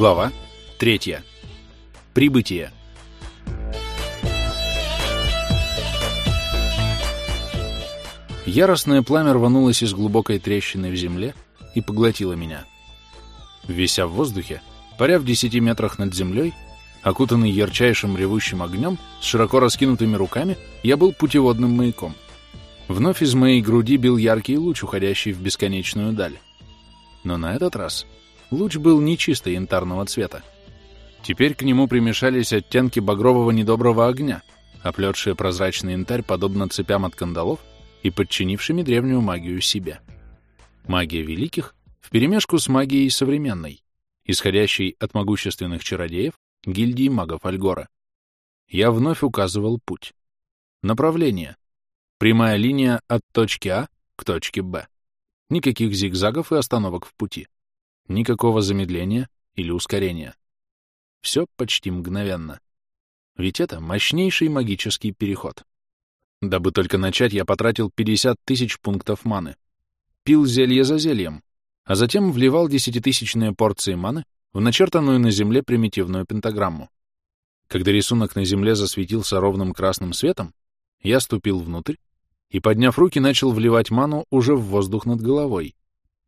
Глава 3. Прибытие. Яростное пламя рванулось из глубокой трещины в земле и поглотило меня. Вися в воздухе, паря в десяти метрах над землей, окутанный ярчайшим ревущим огнем, с широко раскинутыми руками, я был путеводным маяком. Вновь из моей груди бил яркий луч, уходящий в бесконечную даль. Но на этот раз луч был не чисто янтарного цвета. Теперь к нему примешались оттенки багрового недоброго огня, оплетшие прозрачный янтарь подобно цепям от кандалов и подчинившими древнюю магию себе. Магия великих вперемешку с магией современной, исходящей от могущественных чародеев гильдии магов Альгора. Я вновь указывал путь. Направление. Прямая линия от точки А к точке Б. Никаких зигзагов и остановок в пути. Никакого замедления или ускорения. Все почти мгновенно. Ведь это мощнейший магический переход. Дабы только начать, я потратил 50 тысяч пунктов маны. Пил зелье за зельем, а затем вливал десятитысячные порции маны в начертанную на земле примитивную пентаграмму. Когда рисунок на земле засветился ровным красным светом, я ступил внутрь и, подняв руки, начал вливать ману уже в воздух над головой,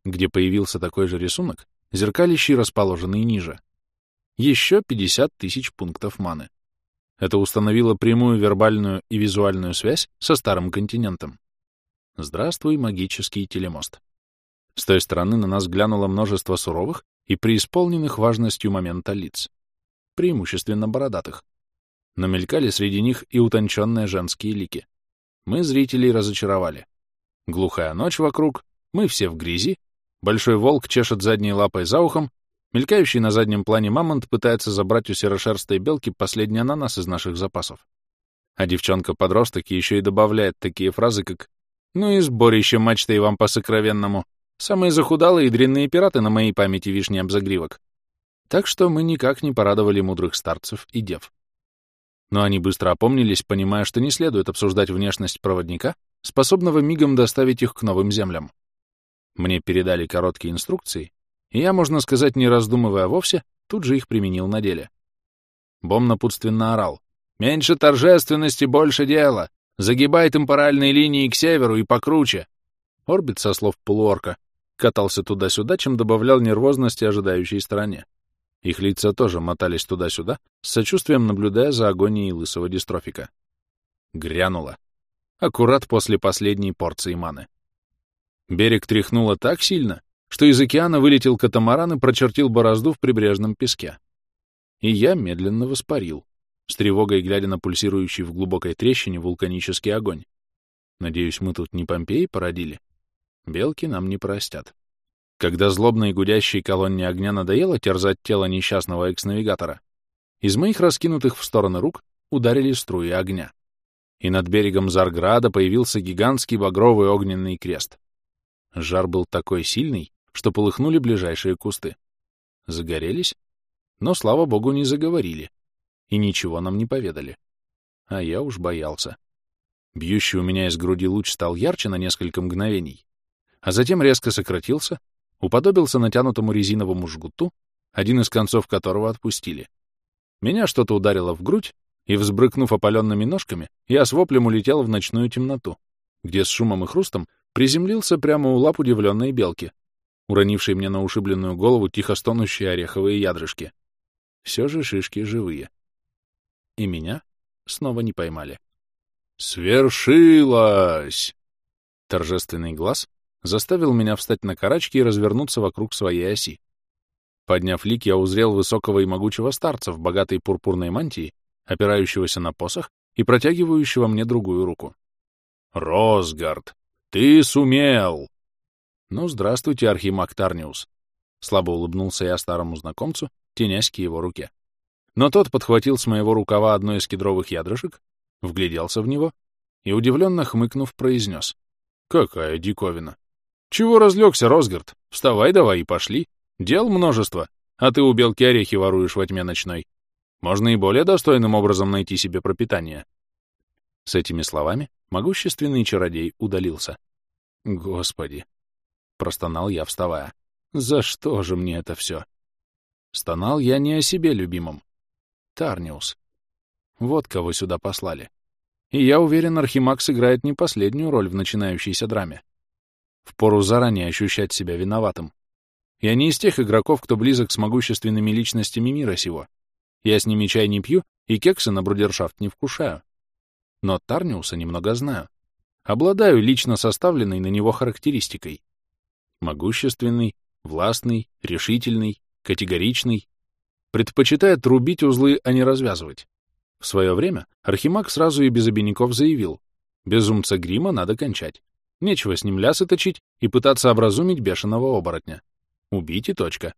где появился такой же рисунок, зеркалищий, расположенный ниже. Еще 50 тысяч пунктов маны. Это установило прямую вербальную и визуальную связь со старым континентом. Здравствуй, магический телемост. С той стороны на нас глянуло множество суровых и преисполненных важностью момента лиц, преимущественно бородатых. Но мелькали среди них и утонченные женские лики. Мы зрителей разочаровали. Глухая ночь вокруг, мы все в грязи, большой волк чешет задней лапой за ухом, Мелькающий на заднем плане мамонт пытается забрать у серошерстой белки последний ананас из наших запасов. А девчонка-подросток еще и добавляет такие фразы, как «Ну и сборище мачтой вам по-сокровенному. Самые захудалые и дрянные пираты на моей памяти вишни обзагривок». Так что мы никак не порадовали мудрых старцев и дев. Но они быстро опомнились, понимая, что не следует обсуждать внешность проводника, способного мигом доставить их к новым землям. Мне передали короткие инструкции, и я, можно сказать, не раздумывая вовсе, тут же их применил на деле. Бом напутственно орал. «Меньше торжественности, больше дела! Загибай темпоральные линии к северу и покруче!» Орбит, со слов полуорка, катался туда-сюда, чем добавлял нервозности ожидающей стороне. Их лица тоже мотались туда-сюда, с сочувствием наблюдая за агонией лысого дистрофика. Грянуло. Аккурат после последней порции маны. Берег тряхнуло так сильно, что из океана вылетел катамаран и прочертил борозду в прибрежном песке. И я медленно воспарил, с тревогой глядя на пульсирующий в глубокой трещине вулканический огонь. Надеюсь, мы тут не Помпеи породили? Белки нам не простят. Когда злобной гудящей колонне огня надоело терзать тело несчастного экс-навигатора, из моих раскинутых в стороны рук ударили струи огня. И над берегом Зарграда появился гигантский багровый огненный крест. Жар был такой сильный, что полыхнули ближайшие кусты. Загорелись, но, слава богу, не заговорили и ничего нам не поведали. А я уж боялся. Бьющий у меня из груди луч стал ярче на несколько мгновений, а затем резко сократился, уподобился натянутому резиновому жгуту, один из концов которого отпустили. Меня что-то ударило в грудь, и, взбрыкнув опаленными ножками, я с воплем улетел в ночную темноту, где с шумом и хрустом приземлился прямо у лап удивленной белки, уронивший мне на ушибленную голову тихо стонущие ореховые ядрышки. Все же шишки живые. И меня снова не поймали. «Свершилось!» Торжественный глаз заставил меня встать на карачки и развернуться вокруг своей оси. Подняв лик, я узрел высокого и могучего старца в богатой пурпурной мантии, опирающегося на посох и протягивающего мне другую руку. «Росгард, ты сумел!» «Ну, здравствуйте, архимаг Тарниус!» Слабо улыбнулся я старому знакомцу, тенясь к его руке. Но тот подхватил с моего рукава одно из кедровых ядрышек, вгляделся в него и, удивленно хмыкнув, произнес. «Какая диковина! Чего разлегся, Росгард? Вставай давай и пошли. Дел множество, а ты у белки орехи воруешь во тьме ночной. Можно и более достойным образом найти себе пропитание». С этими словами могущественный чародей удалился. Господи, простонал я, вставая. «За что же мне это все?» Стонал я не о себе любимом. Тарниус. Вот кого сюда послали. И я уверен, Архимаг сыграет не последнюю роль в начинающейся драме. Впору заранее ощущать себя виноватым. Я не из тех игроков, кто близок с могущественными личностями мира сего. Я с ними чай не пью и кексы на брудершафт не вкушаю. Но Тарниуса немного знаю. Обладаю лично составленной на него характеристикой. Могущественный, властный, решительный, категоричный. Предпочитает рубить узлы, а не развязывать. В свое время Архимаг сразу и без обиняков заявил, безумца грима надо кончать. Нечего с ним лясы точить и пытаться образумить бешеного оборотня. Убить и точка.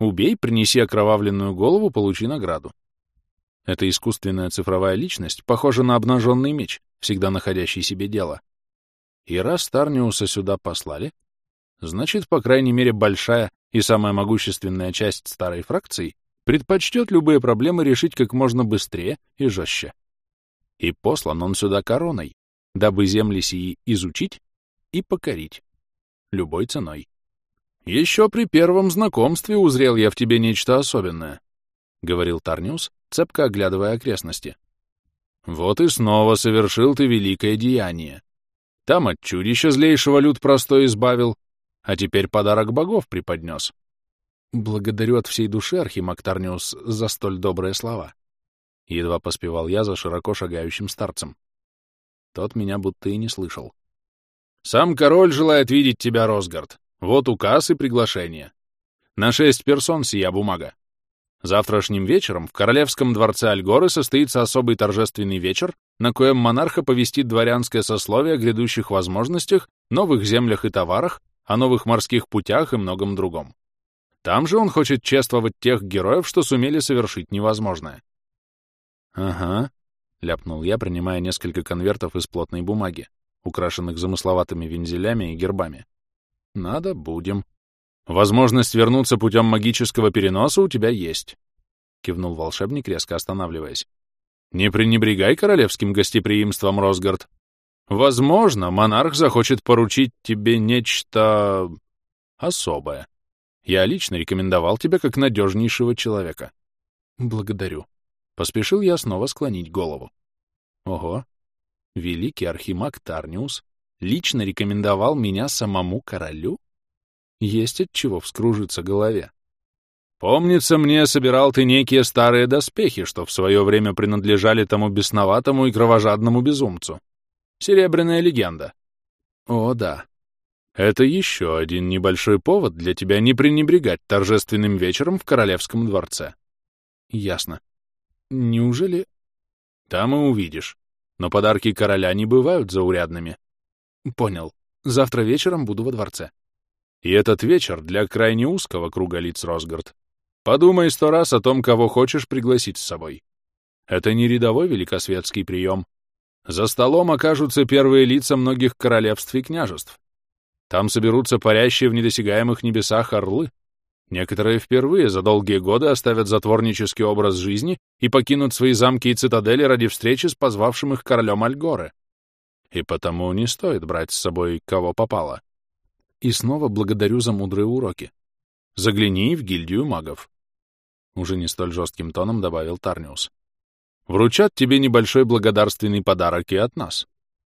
Убей, принеси окровавленную голову, получи награду. Эта искусственная цифровая личность похожа на обнаженный меч, всегда находящий себе дело. И раз Тарниуса сюда послали, значит, по крайней мере, большая и самая могущественная часть старой фракции предпочтет любые проблемы решить как можно быстрее и жестче. И послан он сюда короной, дабы земли сии изучить и покорить. Любой ценой. Еще при первом знакомстве узрел я в тебе нечто особенное, — говорил Тарниус, цепко оглядывая окрестности. Вот и снова совершил ты великое деяние. Там от чудища злейшего люд простой избавил, а теперь подарок богов преподнес. Благодарю от всей души, Архимаг Тарниус, за столь добрые слова. Едва поспевал я за широко шагающим старцем. Тот меня будто и не слышал. Сам король желает видеть тебя, Росгард. Вот указ и приглашение. На шесть персон сия бумага. Завтрашним вечером в королевском дворце Альгоры состоится особый торжественный вечер, на коем монарха повестит дворянское сословие о грядущих возможностях, новых землях и товарах, о новых морских путях и многом другом. Там же он хочет чествовать тех героев, что сумели совершить невозможное. «Ага», — ляпнул я, принимая несколько конвертов из плотной бумаги, украшенных замысловатыми вензелями и гербами. «Надо, будем», «Возможность вернуться путем магического переноса у тебя есть», — кивнул волшебник, резко останавливаясь. «Не пренебрегай королевским гостеприимством, Росгард. Возможно, монарх захочет поручить тебе нечто... особое. Я лично рекомендовал тебя как надежнейшего человека». «Благодарю». Поспешил я снова склонить голову. «Ого! Великий архимаг Тарниус лично рекомендовал меня самому королю?» Есть от чего вскружиться голове. Помнится мне, собирал ты некие старые доспехи, что в свое время принадлежали тому бесноватому и кровожадному безумцу. Серебряная легенда. О, да. Это еще один небольшой повод для тебя не пренебрегать торжественным вечером в королевском дворце. Ясно. Неужели... Там и увидишь. Но подарки короля не бывают заурядными. Понял. Завтра вечером буду во дворце. И этот вечер для крайне узкого круга лиц Росгард. Подумай сто раз о том, кого хочешь пригласить с собой. Это не рядовой великосветский прием. За столом окажутся первые лица многих королевств и княжеств. Там соберутся парящие в недосягаемых небесах орлы. Некоторые впервые за долгие годы оставят затворнический образ жизни и покинут свои замки и цитадели ради встречи с позвавшим их королем Альгоры. И потому не стоит брать с собой кого попало. И снова благодарю за мудрые уроки. Загляни в гильдию магов. Уже не столь жестким тоном добавил Тарниус. Вручат тебе небольшой благодарственный подарок и от нас.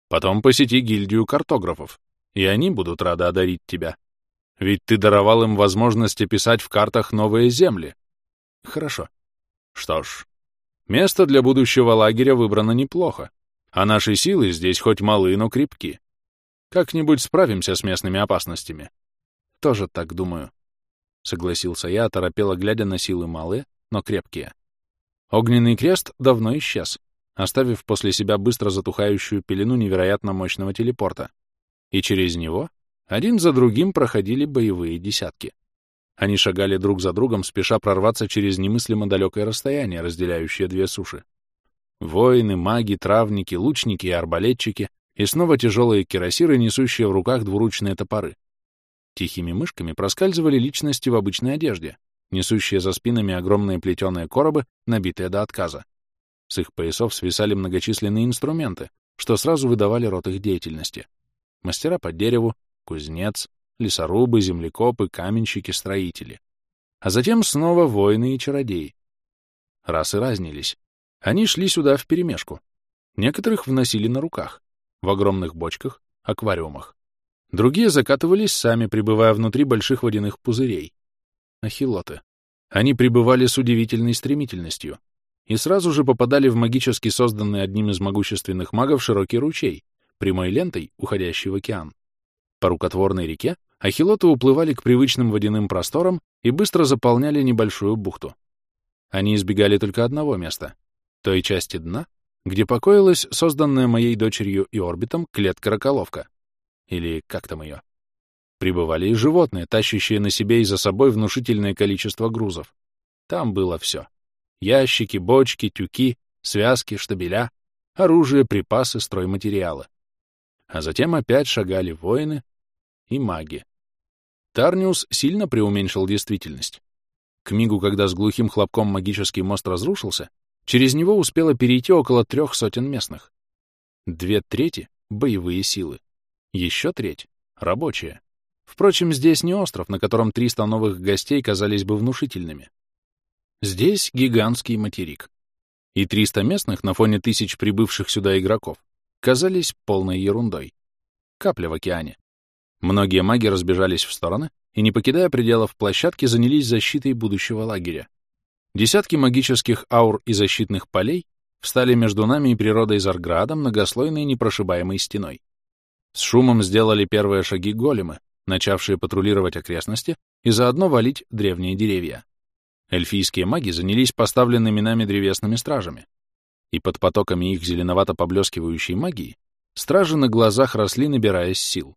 Потом посети гильдию картографов, и они будут рады одарить тебя. Ведь ты даровал им возможность описать в картах новые земли. Хорошо. Что ж, место для будущего лагеря выбрано неплохо, а наши силы здесь хоть малы, но крепки. Как-нибудь справимся с местными опасностями. Тоже так думаю. Согласился я, оторопело глядя на силы малые, но крепкие. Огненный крест давно исчез, оставив после себя быстро затухающую пелену невероятно мощного телепорта. И через него один за другим проходили боевые десятки. Они шагали друг за другом, спеша прорваться через немыслимо далекое расстояние, разделяющее две суши. Воины, маги, травники, лучники и арбалетчики и снова тяжелые кирасиры, несущие в руках двуручные топоры. Тихими мышками проскальзывали личности в обычной одежде, несущие за спинами огромные плетеные коробы, набитые до отказа. С их поясов свисали многочисленные инструменты, что сразу выдавали род их деятельности. Мастера по дереву, кузнец, лесорубы, землекопы, каменщики, строители. а затем снова воины и чародеи. Расы разнились. Они шли сюда вперемешку. Некоторых вносили на руках, в огромных бочках, аквариумах. Другие закатывались сами, пребывая внутри больших водяных пузырей. Ахилоты. Они пребывали с удивительной стремительностью и сразу же попадали в магически созданный одним из могущественных магов широкий ручей, прямой лентой, уходящий в океан. По рукотворной реке ахилоты уплывали к привычным водяным просторам и быстро заполняли небольшую бухту. Они избегали только одного места — той части дна, где покоилась созданная моей дочерью и орбитом клетка-роколовка. Или как там ее? Прибывали и животные, тащащие на себе и за собой внушительное количество грузов. Там было все. Ящики, бочки, тюки, связки, штабеля, оружие, припасы, стройматериалы а затем опять шагали воины и маги. Тарниус сильно преуменьшил действительность. К мигу, когда с глухим хлопком магический мост разрушился, через него успело перейти около трех сотен местных. Две трети — боевые силы. Еще треть — рабочие. Впрочем, здесь не остров, на котором 300 новых гостей казались бы внушительными. Здесь гигантский материк. И 300 местных на фоне тысяч прибывших сюда игроков казались полной ерундой. Капля в океане. Многие маги разбежались в стороны и, не покидая пределов площадки, занялись защитой будущего лагеря. Десятки магических аур и защитных полей встали между нами и природой Зарграда многослойной непрошибаемой стеной. С шумом сделали первые шаги големы, начавшие патрулировать окрестности и заодно валить древние деревья. Эльфийские маги занялись поставленными нами древесными стражами и под потоками их зеленовато-поблескивающей магии стражи на глазах росли, набираясь сил.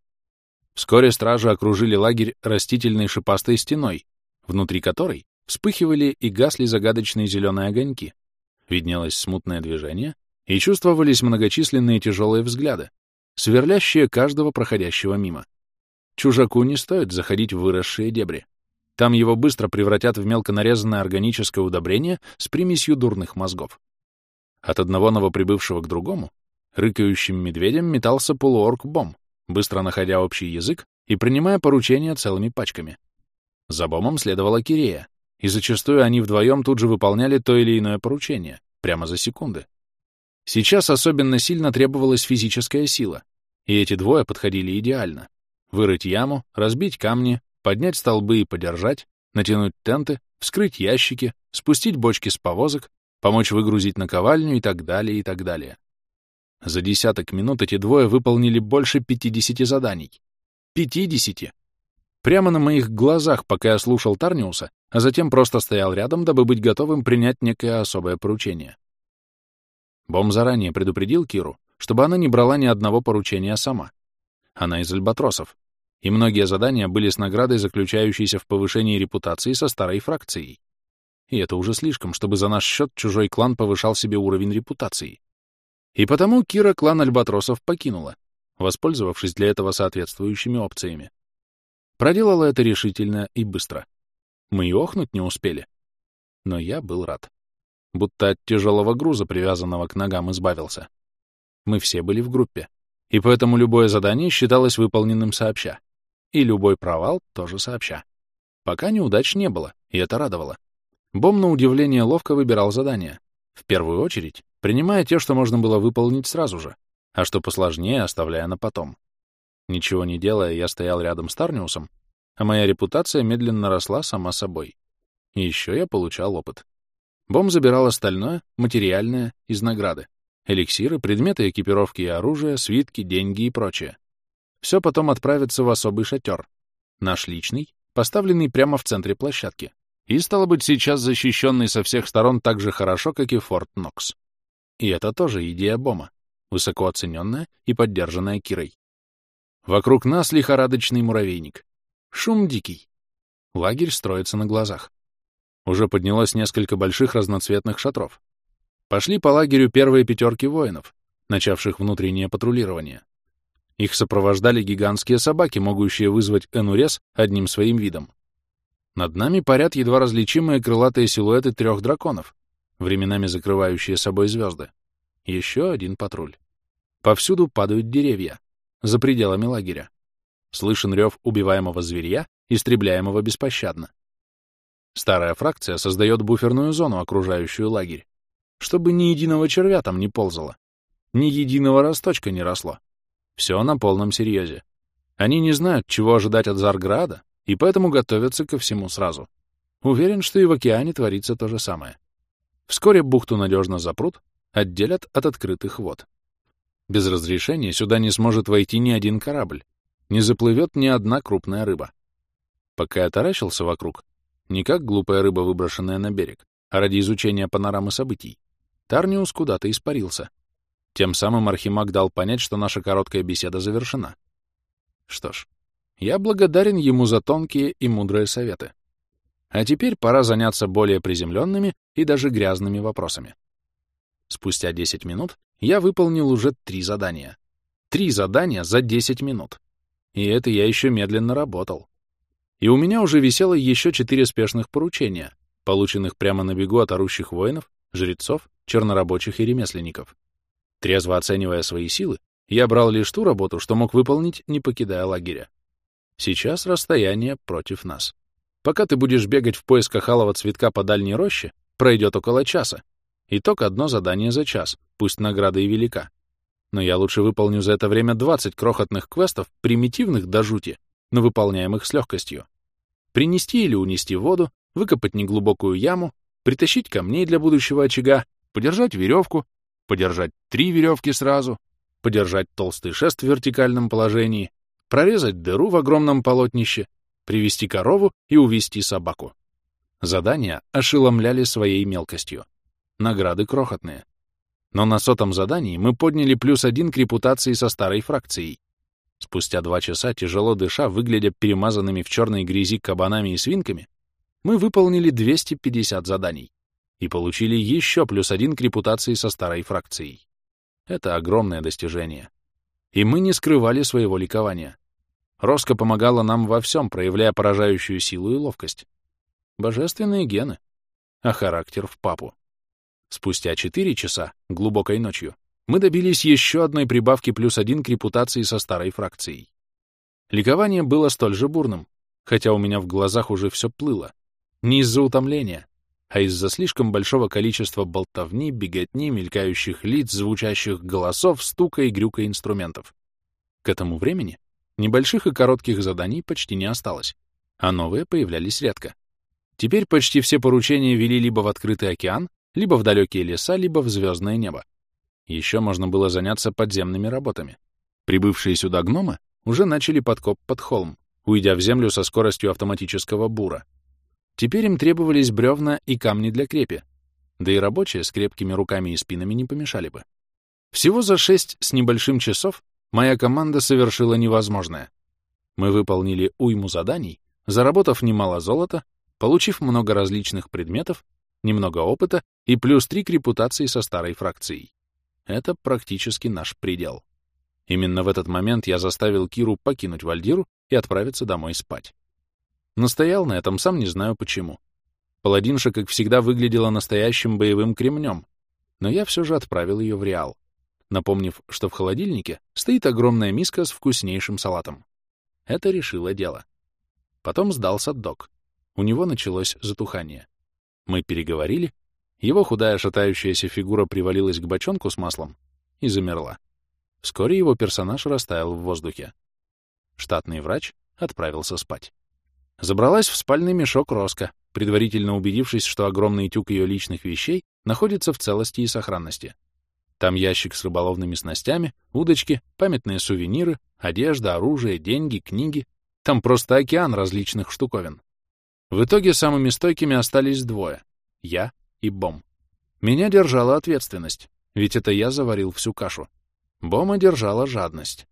Вскоре стражи окружили лагерь растительной шипастой стеной, внутри которой вспыхивали и гасли загадочные зеленые огоньки, виднелось смутное движение и чувствовались многочисленные тяжелые взгляды, сверлящие каждого проходящего мимо. Чужаку не стоит заходить в выросшие дебри. Там его быстро превратят в мелко нарезанное органическое удобрение с примесью дурных мозгов. От одного новоприбывшего к другому рыкающим медведем метался полуорк Бом, быстро находя общий язык и принимая поручения целыми пачками. За Бомом следовала Кирея, и зачастую они вдвоем тут же выполняли то или иное поручение, прямо за секунды. Сейчас особенно сильно требовалась физическая сила, и эти двое подходили идеально. Вырыть яму, разбить камни, поднять столбы и подержать, натянуть тенты, вскрыть ящики, спустить бочки с повозок, помочь выгрузить наковальню и так далее, и так далее. За десяток минут эти двое выполнили больше 50 заданий. 50! Прямо на моих глазах, пока я слушал Тарниуса, а затем просто стоял рядом, дабы быть готовым принять некое особое поручение. Бом заранее предупредил Киру, чтобы она не брала ни одного поручения сама. Она из альбатросов, и многие задания были с наградой, заключающейся в повышении репутации со старой фракцией. И это уже слишком, чтобы за наш счет чужой клан повышал себе уровень репутации. И потому Кира клан Альбатросов покинула, воспользовавшись для этого соответствующими опциями. Проделала это решительно и быстро. Мы и охнуть не успели. Но я был рад. Будто от тяжелого груза, привязанного к ногам, избавился. Мы все были в группе, и поэтому любое задание считалось выполненным сообща. И любой провал тоже сообща. Пока неудач не было, и это радовало. Бом, на удивление, ловко выбирал задания. В первую очередь, принимая те, что можно было выполнить сразу же, а что посложнее, оставляя на потом. Ничего не делая, я стоял рядом с Тарниусом, а моя репутация медленно росла сама собой. И еще я получал опыт. Бом забирал остальное, материальное, из награды. Эликсиры, предметы экипировки и оружия, свитки, деньги и прочее. Все потом отправится в особый шатер. Наш личный, поставленный прямо в центре площадки и, стало быть, сейчас защищенный со всех сторон так же хорошо, как и Форт Нокс. И это тоже идея Бома, высоко оцененная и поддержанная Кирой. Вокруг нас лихорадочный муравейник. Шум дикий. Лагерь строится на глазах. Уже поднялось несколько больших разноцветных шатров. Пошли по лагерю первые пятерки воинов, начавших внутреннее патрулирование. Их сопровождали гигантские собаки, могущие вызвать энурез одним своим видом. Над нами парят едва различимые крылатые силуэты трех драконов, временами закрывающие собой звезды. Еще один патруль. Повсюду падают деревья, за пределами лагеря. Слышен рев убиваемого зверья, истребляемого беспощадно. Старая фракция создает буферную зону, окружающую лагерь, чтобы ни единого червя там не ползало, ни единого росточка не росло. Все на полном серьезе. Они не знают, чего ожидать от Зарграда, и поэтому готовятся ко всему сразу. Уверен, что и в океане творится то же самое. Вскоре бухту надежно запрут, отделят от открытых вод. Без разрешения сюда не сможет войти ни один корабль, не заплывет ни одна крупная рыба. Пока я таращился вокруг, не как глупая рыба, выброшенная на берег, а ради изучения панорамы событий, Тарниус куда-то испарился. Тем самым Архимаг дал понять, что наша короткая беседа завершена. Что ж, я благодарен ему за тонкие и мудрые советы. А теперь пора заняться более приземленными и даже грязными вопросами. Спустя 10 минут я выполнил уже три задания. Три задания за 10 минут. И это я еще медленно работал. И у меня уже висело еще четыре спешных поручения, полученных прямо на бегу от орущих воинов, жрецов, чернорабочих и ремесленников. Трезво оценивая свои силы, я брал лишь ту работу, что мог выполнить, не покидая лагеря. Сейчас расстояние против нас. Пока ты будешь бегать в поисках алого цветка по дальней роще, пройдет около часа. Итог — одно задание за час, пусть награда и велика. Но я лучше выполню за это время 20 крохотных квестов, примитивных до жути, но выполняемых с легкостью. Принести или унести воду, выкопать неглубокую яму, притащить камней для будущего очага, подержать веревку, подержать три веревки сразу, подержать толстый шест в вертикальном положении, прорезать дыру в огромном полотнище, привести корову и увести собаку. Задания ошеломляли своей мелкостью. Награды крохотные. Но на сотом задании мы подняли плюс один к репутации со старой фракцией. Спустя два часа, тяжело дыша, выглядя перемазанными в черной грязи кабанами и свинками, мы выполнили 250 заданий и получили еще плюс один к репутации со старой фракцией. Это огромное достижение. И мы не скрывали своего ликования. Роско помогала нам во всем, проявляя поражающую силу и ловкость. Божественные гены, а характер в папу. Спустя четыре часа, глубокой ночью, мы добились еще одной прибавки плюс один к репутации со старой фракцией. Ликование было столь же бурным, хотя у меня в глазах уже все плыло. Не из-за утомления, а из-за слишком большого количества болтовни, беготни, мелькающих лиц, звучащих голосов, стука и грюка инструментов. К этому времени небольших и коротких заданий почти не осталось, а новые появлялись редко. Теперь почти все поручения вели либо в открытый океан, либо в далекие леса, либо в звездное небо. Еще можно было заняться подземными работами. Прибывшие сюда гномы уже начали подкоп под холм, уйдя в землю со скоростью автоматического бура. Теперь им требовались бревна и камни для крепи, да и рабочие с крепкими руками и спинами не помешали бы. Всего за шесть с небольшим часов моя команда совершила невозможное. Мы выполнили уйму заданий, заработав немало золота, получив много различных предметов, немного опыта и плюс три к репутации со старой фракцией. Это практически наш предел. Именно в этот момент я заставил Киру покинуть Вальдиру и отправиться домой спать. Настоял на этом, сам не знаю почему. Паладинша, как всегда, выглядела настоящим боевым кремнем, но я все же отправил ее в Реал, напомнив, что в холодильнике стоит огромная миска с вкуснейшим салатом. Это решило дело. Потом сдался док. У него началось затухание. Мы переговорили, его худая шатающаяся фигура привалилась к бочонку с маслом и замерла. Вскоре его персонаж растаял в воздухе. Штатный врач отправился спать. Забралась в спальный мешок Роско, предварительно убедившись, что огромный тюк ее личных вещей находится в целости и сохранности. Там ящик с рыболовными снастями, удочки, памятные сувениры, одежда, оружие, деньги, книги. Там просто океан различных штуковин. В итоге самыми стойкими остались двое — я и Бом. Меня держала ответственность, ведь это я заварил всю кашу. Бома держала жадность.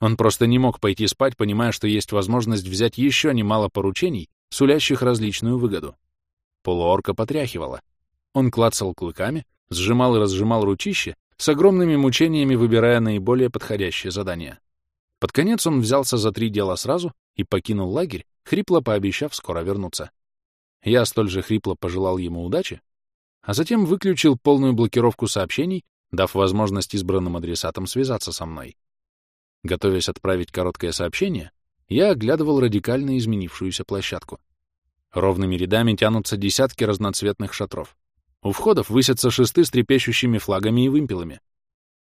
Он просто не мог пойти спать, понимая, что есть возможность взять еще немало поручений, сулящих различную выгоду. Полуорка потряхивала. Он клацал клыками, сжимал и разжимал ручище, с огромными мучениями выбирая наиболее подходящее задание. Под конец он взялся за три дела сразу и покинул лагерь, хрипло пообещав скоро вернуться. Я столь же хрипло пожелал ему удачи, а затем выключил полную блокировку сообщений, дав возможность избранным адресатам связаться со мной. Готовясь отправить короткое сообщение, я оглядывал радикально изменившуюся площадку. Ровными рядами тянутся десятки разноцветных шатров. У входов высятся шесты с трепещущими флагами и вымпелами.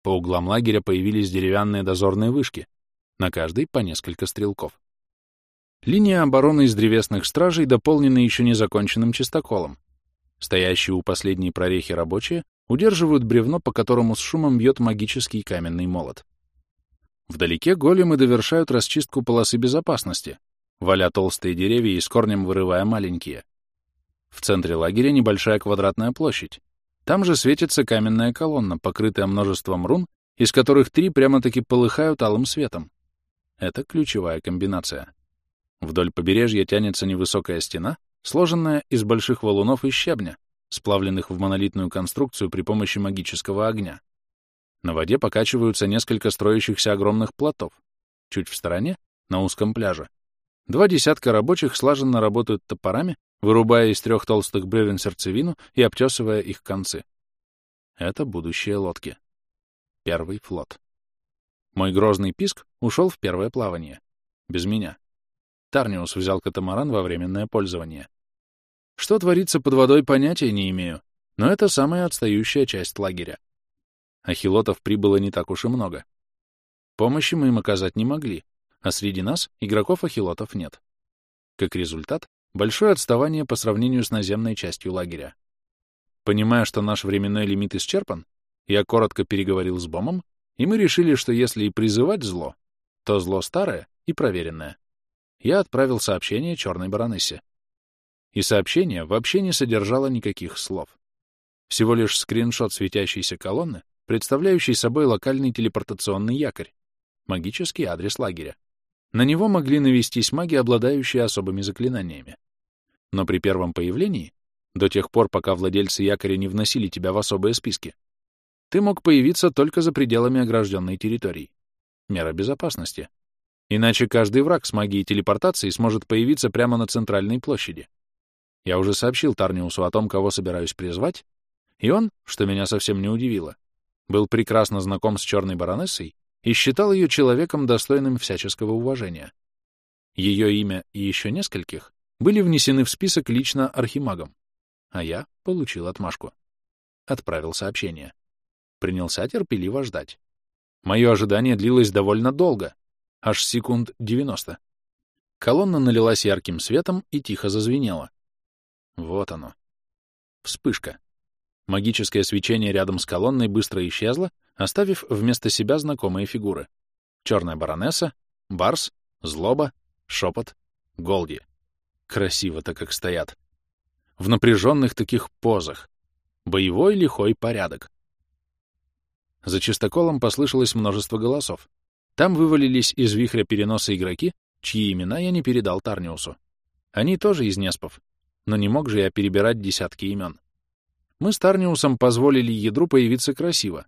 По углам лагеря появились деревянные дозорные вышки, на каждой по несколько стрелков. Линия обороны из древесных стражей дополнена еще незаконченным чистоколом. Стоящие у последней прорехи рабочие удерживают бревно, по которому с шумом бьет магический каменный молот. Вдалеке големы довершают расчистку полосы безопасности, валя толстые деревья и с корнем вырывая маленькие. В центре лагеря небольшая квадратная площадь. Там же светится каменная колонна, покрытая множеством рун, из которых три прямо-таки полыхают алым светом. Это ключевая комбинация. Вдоль побережья тянется невысокая стена, сложенная из больших валунов и щебня, сплавленных в монолитную конструкцию при помощи магического огня. На воде покачиваются несколько строящихся огромных плотов. Чуть в стороне, на узком пляже, два десятка рабочих слаженно работают топорами, вырубая из трех толстых бревен сердцевину и обтесывая их концы. Это будущие лодки. Первый флот. Мой грозный писк ушел в первое плавание. Без меня. Тарниус взял катамаран во временное пользование. Что творится под водой, понятия не имею, но это самая отстающая часть лагеря. Ахилотов прибыло не так уж и много. Помощи мы им оказать не могли, а среди нас игроков ахилотов нет. Как результат, большое отставание по сравнению с наземной частью лагеря. Понимая, что наш временной лимит исчерпан, я коротко переговорил с Бомом, и мы решили, что если и призывать зло, то зло старое и проверенное. Я отправил сообщение черной баронессе. И сообщение вообще не содержало никаких слов. Всего лишь скриншот светящейся колонны, представляющий собой локальный телепортационный якорь, магический адрес лагеря. На него могли навестись маги, обладающие особыми заклинаниями. Но при первом появлении, до тех пор, пока владельцы якоря не вносили тебя в особые списки, ты мог появиться только за пределами огражденной территории. Мера безопасности. Иначе каждый враг с магией телепортации сможет появиться прямо на центральной площади. Я уже сообщил Тарниусу о том, кого собираюсь призвать, и он, что меня совсем не удивило, был прекрасно знаком с черной баронессой и считал ее человеком, достойным всяческого уважения. Ее имя и еще нескольких были внесены в список лично архимагом, а я получил отмашку. Отправил сообщение. Принялся терпеливо ждать. Мое ожидание длилось довольно долго, аж секунд 90. Колонна налилась ярким светом и тихо зазвенела. Вот оно. Вспышка. Магическое свечение рядом с колонной быстро исчезло, оставив вместо себя знакомые фигуры. Черная баронесса, Барс, Злоба, Шепот, Голди. Красиво-то как стоят. В напряженных таких позах. Боевой лихой порядок. За чистоколом послышалось множество голосов. Там вывалились из вихря переноса игроки, чьи имена я не передал Тарниусу. Они тоже из Неспов, но не мог же я перебирать десятки имен. Мы с Тарниусом позволили ядру появиться красиво.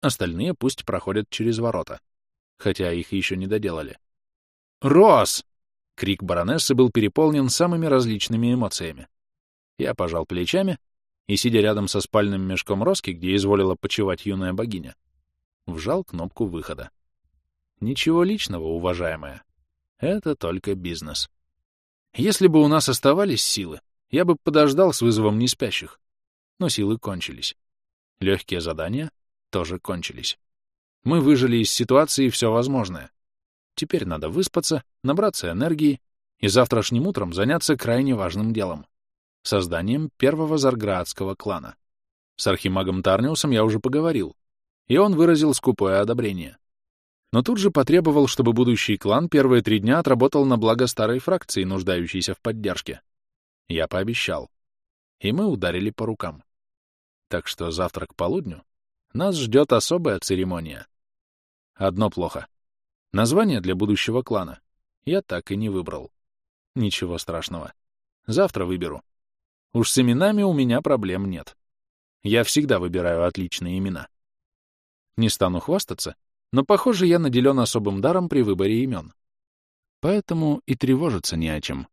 Остальные пусть проходят через ворота. Хотя их еще не доделали. «Рос!» — крик баронессы был переполнен самыми различными эмоциями. Я пожал плечами и, сидя рядом со спальным мешком Роски, где изволила почивать юная богиня, вжал кнопку выхода. Ничего личного, уважаемая. Это только бизнес. Если бы у нас оставались силы, я бы подождал с вызовом неспящих. Но силы кончились. Легкие задания тоже кончились. Мы выжили из ситуации все возможное. Теперь надо выспаться, набраться энергии и завтрашним утром заняться крайне важным делом — созданием первого зарградского клана. С архимагом Тарниусом я уже поговорил, и он выразил скупое одобрение. Но тут же потребовал, чтобы будущий клан первые три дня отработал на благо старой фракции, нуждающейся в поддержке. Я пообещал. И мы ударили по рукам. Так что завтра к полудню нас ждет особая церемония. Одно плохо. Название для будущего клана я так и не выбрал. Ничего страшного. Завтра выберу. Уж с именами у меня проблем нет. Я всегда выбираю отличные имена. Не стану хвастаться, но, похоже, я наделен особым даром при выборе имен. Поэтому и тревожиться не о чем.